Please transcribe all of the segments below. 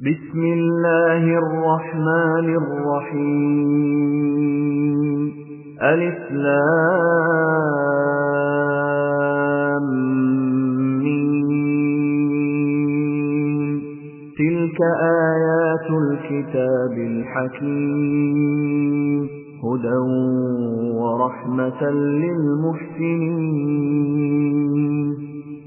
بسم الله الرحمن الرحيم. ألف لام مين تلك آيات الكتاب الحكيم. هدى ورحمة للمحسنين.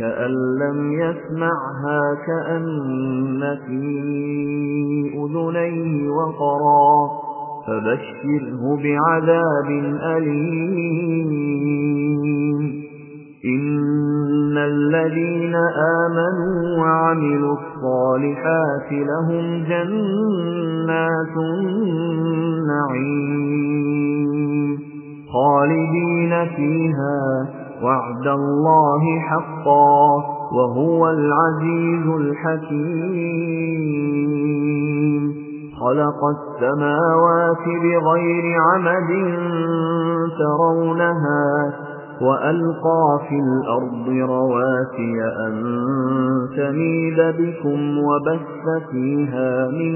كأن لم يسمعها كأن في أذنيه وقرا فبشره بعذاب أليم. إن الذين آمنوا وعملوا الصالحات لهم جنات النعيم خالدين فيها وعد الله حقا وهو العزيز الحكيم. خلق السماوات بغير عمد ترونها وألقى في الأرض رواسي أن تميد بكم وبث فيها من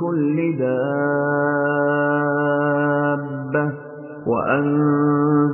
كل دابة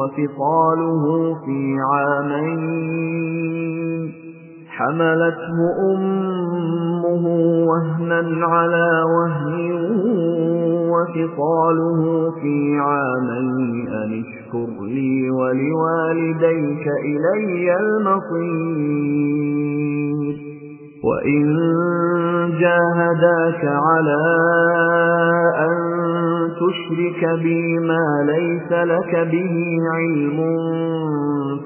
وفصاله في عامين. حملته أمه وهنا على وهن وفصاله في عامين. أن اشكر لي ولوالديك إلي المصير. وإن جاهداك على تشرك بي ما ليس لك به علم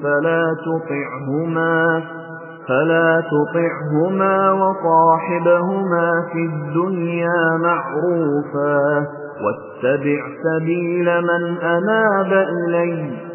فلا تطعهما فلا تطعهما وصاحبهما في الدنيا معروفا واتبع سبيل من أناب إلي.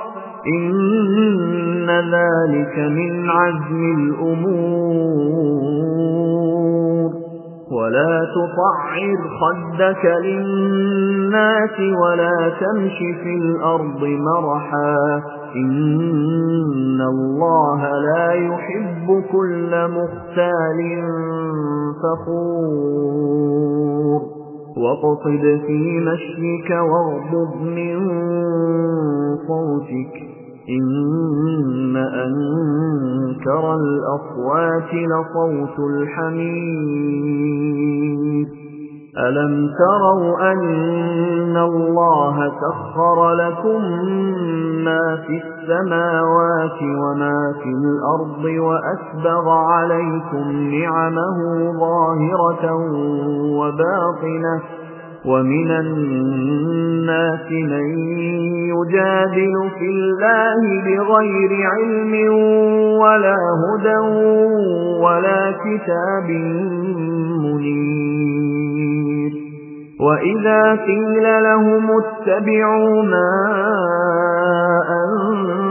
إن ذلك من عزم الأمور. ولا تطعر خدك للناس ولا تمش في الأرض مرحا. إن الله لا يحب كل مختال فخور. واقصد في مشيك واغضب من صوتك. إن أنكر الأصوات لصوت الحميد ألم تروا أن الله سخر لكم ما في السماوات وما في الأرض وأسبغ عليكم نعمه ظاهرة وباطنة ومن الناس من يجادل في الله بغير علم ولا هدى ولا كتاب منير. وإذا قيل لهم اتبعوا ما أنزل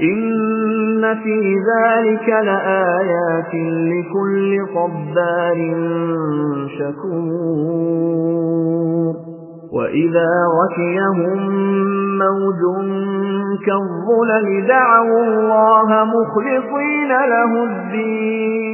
إن في ذلك لآيات لكل صبار شكور وإذا غشيهم موج كالظلل دعوا الله مخلصين له الدين